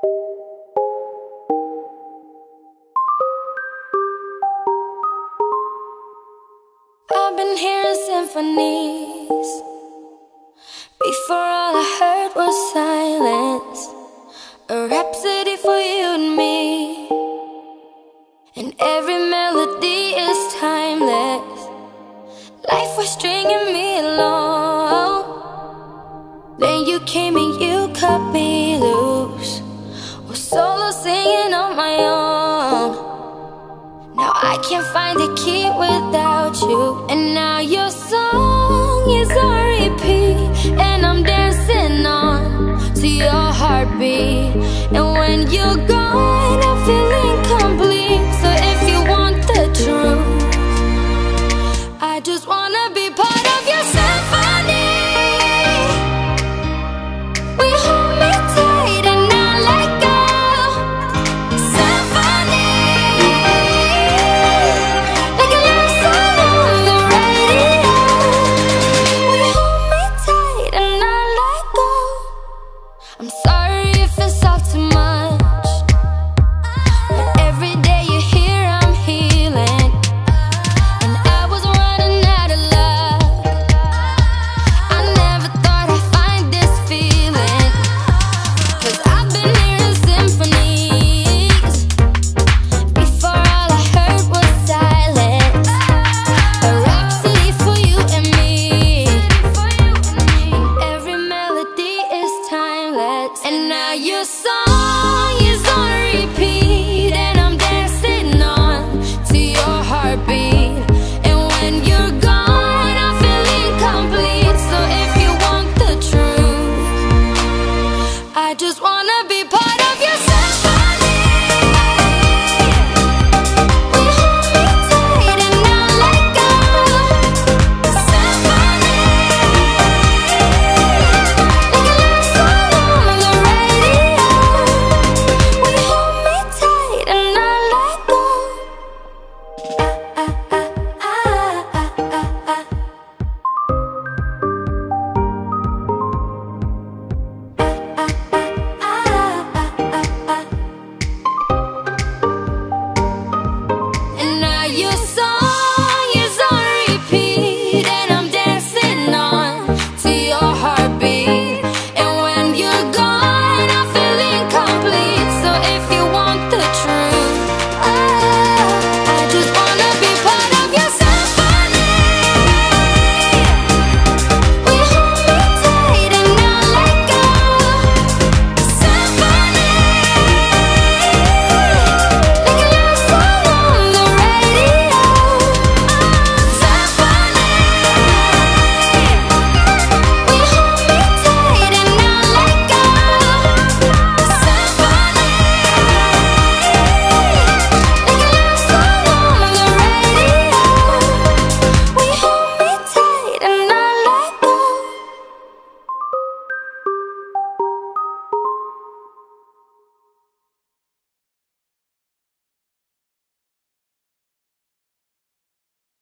I've been hearing symphonies. Before all I heard was silence. A rhapsody for you and me. And every melody is timeless. Life was stringing me along. Then you came and you cut me loose. Can't find the key without you. And now your song is on repeat. And I'm dancing on to your heartbeat. And when you're gone, I feel incomplete. So if you want the truth, I just wanna be part of your symphony. I'm sorry And now